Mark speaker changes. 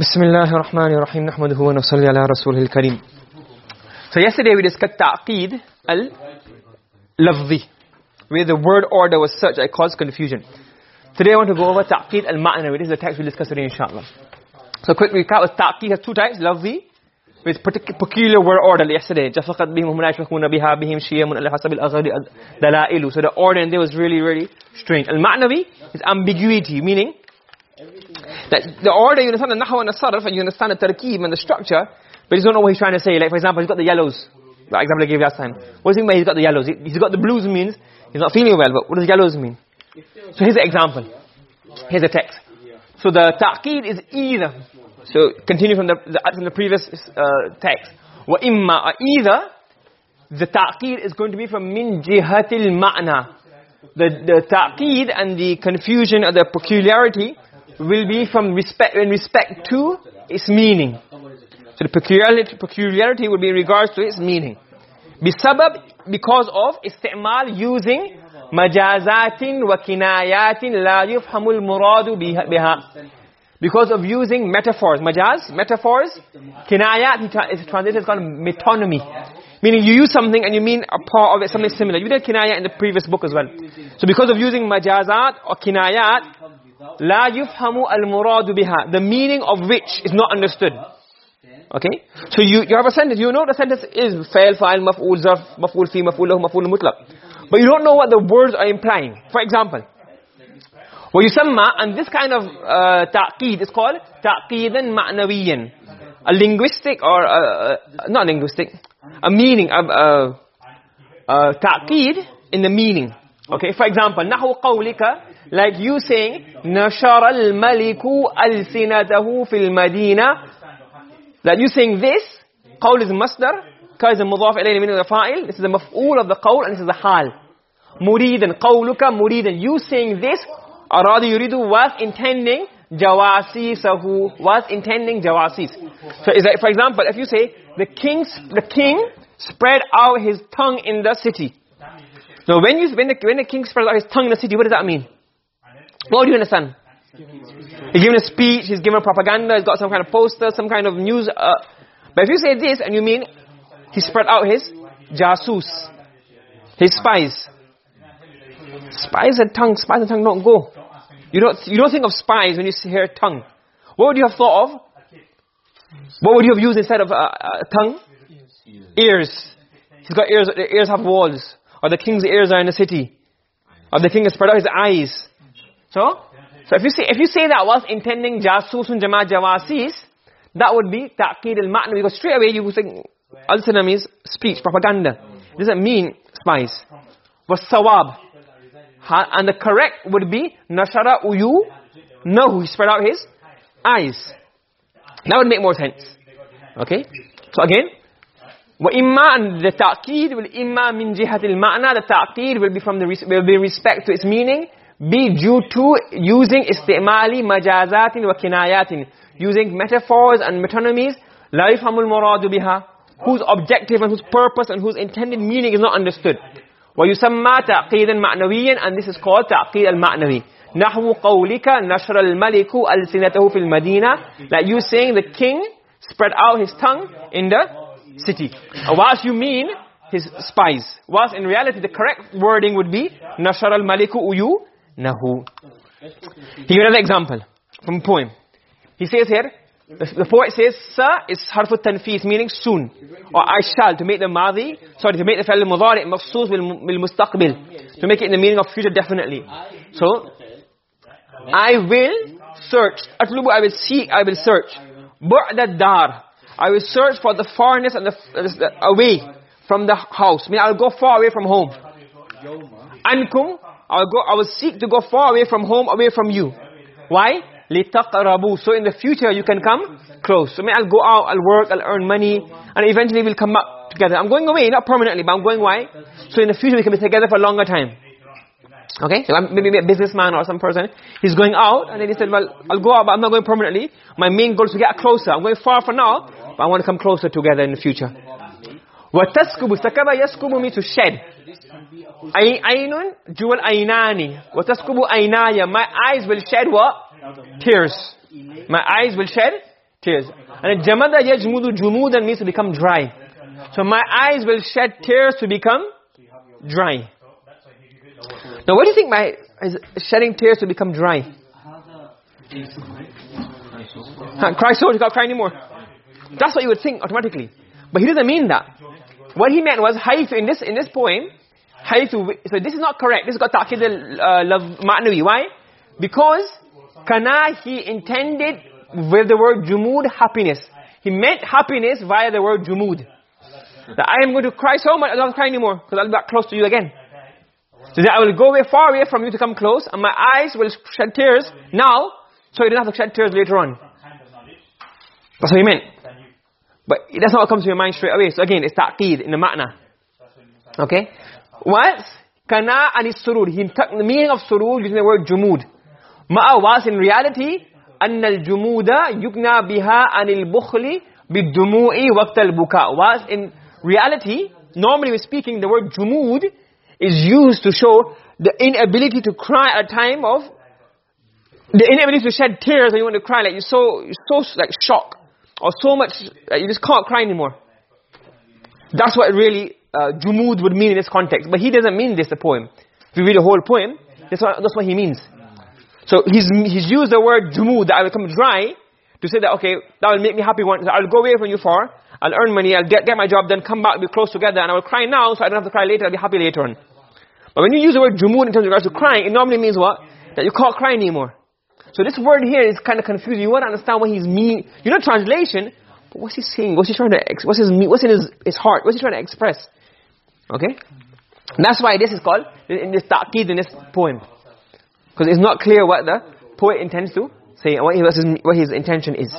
Speaker 1: بسم الله الرحمن الرحيم نحمده ونصلي على رسوله الكريم So yesterday we discussed ta'qeed al-lafzi where the word order was such that it caused confusion. Today I want to go over ta'qeed al-ma'nawi. This is the text we'll discuss today inshallah. So quick recap, ta'qeed has two types, lafzi with peculiar word order yesterday. جَفَقَتْ بِهِمْ هُمْ لَا يَشْفَقُونَ بِهَا بِهِمْ شِيَمٌ عَلَى حَسَبِ الْأَغَرِ دَلَائِلُ So the order in there was really, really strange. Al-ma'nawi is ambiguity, meaning that the order, you understand the nahwa and the sarf, and you understand the tarkeeb and the structure, but you don't know what he's trying to say. Like, for example, he's got the yellows. The example I gave last time. What does he mean he's got the yellows? He's got the blues means he's not feeling well, but what does yellows mean? So here's the example. Here's the text. So the ta'qeed is either. So continue from the, the, from the previous uh, text. Wa imma, either the ta'qeed is going to be from min jihatil ma'na. The, the ta'qeed and the confusion or the peculiarity will be from respect in respect to its meaning. So the peculiarity, peculiarity would be in regards to its meaning. Bisabab, because of istimal using majazatin wa kinayatin la yufhamul muradu biha. Because of using metaphors. Majaz, metaphors. Kinayat is translated as called metonymy. Meaning you use something and you mean a part of it, something similar. You did kinayat in the previous book as well. So because of using majazat or kinayat, la yufhamu al-murad biha the meaning of which is not understood okay so you you have a sentence you know the sentence is fa'il fa'il maf'ul zarf maf'ul fi maf'ul lahu maf'ul mutlaq but you don't know what the words are implying for example ويسمى and this kind of uh, ta'qeed is called ta'qeedan ma'nawiyan a linguistic or a, uh, not linguistic a meaning of uh, uh, ta'qeed in the meaning okay for example نحو قولك like you saying نشر الملك ألسنته في المدينة that you saying this قول is masdar ka is a mudaf ilayhi meaning the fa'il this is the maf'ul of the qawl and this is the hal muridan qawluka muridan you saying this arada yuridu was intending jawasisahu was intending jawasis so is that for example if you say the king the king spread out his tongue in the city so when you when the, when the king spread out his tongue in the city what does that mean What do you understand he's giving a speech he's giving a propaganda he's got some kind of poster some kind of news uh, but if you say this and you mean he spread out his jasus his spies spies and tongue spies and tongue don't go. You don't you don't think of spies when you hear tongue. What would you have thought of? What would you have used instead of uh, uh, tongue? Ears. He's got ears the ears have walls. Or the king's ears are in the city. Or the king has spread out his eyes so so if you say if you say that was intending jasusun jama jawasis that would be ta'qid al-ma'na because straight away you would think al-sanam is speech propaganda. It doesn't mean spies was sawab. And the correct would be nashara uyu no he spread out his eyes. That would make more sense. Okay? So again imma and the ta'qid will min jihat al-ma'na the ta'qid will be from the will be respect to its meaning be due to using istimali majazatin wa kinayatin using metaphors and metonymies la yafhamul muradu biha whose objective and whose purpose and whose intended meaning is not understood. Wa yusamma ta'qidan ma'nawiyan and this is called ta'qid al-ma'nawi. Nahwu qawlika nashra al-maliku al-sinatahu fil madina like you saying the king spread out his tongue in the city. Whilst you mean his spies. Whilst in reality the correct wording would be nashara al-maliku uyu nahu. Here another example from poem. He says here, the, the poet says, sa is harfu tanfis, meaning soon. Or I shall, to make the madhi, sorry, to make the fa'il mudari mafsus bil mustaqbil. To make it in the meaning of future definitely. So, I will search. Atlubu, I will seek, I will search. Bu'da dar. I will search for the farness and the, the away from the house. I mean, I'll go far away from home. Ankum, I'll go I will seek to go far away from home away from you why litaqrabu so in the future you can come close so I mean I'll go out I'll work I'll earn money and eventually we'll come back together I'm going away not permanently but I'm going why so in the future we can be together for a longer time okay so maybe a businessman or some person he's going out and then he said well I'll go out but I'm not going permanently my main goal is to get closer I'm going far for now but I want to come closer together in the future وَتَسْكُبُ سَكَبَ يَسْكُبُ means to shed Aynun, jewel aynani. وَتَسْكُبُ aynaya. My eyes will shed what? Tears. My eyes will shed tears. And jamada yajmudu jumudan means to become dry. So my eyes will shed tears to become dry. Now what do you think my is shedding tears to become dry? cry so, you can't cry anymore. That's what you would think automatically. But he doesn't mean that. What he meant was, haythu, in this, in this poem, haythu, so this is not correct. This got ta'kid al-love uh, ma'nawi. Why? Because kana, he intended with the word jumud, happiness. He meant happiness via the word jumud. That I am going to cry so much, I don't cry anymore, because I'll be back close to you again. So that I will go away, far away from you to come close, and my eyes will shed tears now, so you don't have to shed tears later on. That's what he meant. But that's not what comes to your mind straight away. So again, it's ta'qeed in the ma'na. Okay? once kana and his he the meaning of surur using the word jumud. Ma was in reality anna al-jumuda yugna biha anil bukhli bid-dumu'i waqt al-buka was in reality normally speaking the word jumud is used to show the inability to cry at a time of the inability to shed tears and you want to cry like you're so so like shock or so much like you just can't cry anymore. That's what really uh, jumud would mean in this context but he doesn't mean this the poem if you read the whole poem that's what that's what he means so he's he's used the word jumud that I will come dry to say that okay that will make me happy once I'll go away from you for I'll earn money I'll get get my job Then come back be close together and I will cry now so I don't have to cry later I'll be happy later on but when you use the word jumud in terms of regards to crying it normally means what that you can't cry anymore so this word here is kind of confusing. You want to understand what he's mean. You know translation, but what's he saying? What's he trying to, what's his, what's in his, his heart? What's he trying to express? Okay? And that's why this is called, in this ta'qeed in this poem. Because it's not clear what the poet intends to say, what what his intention is.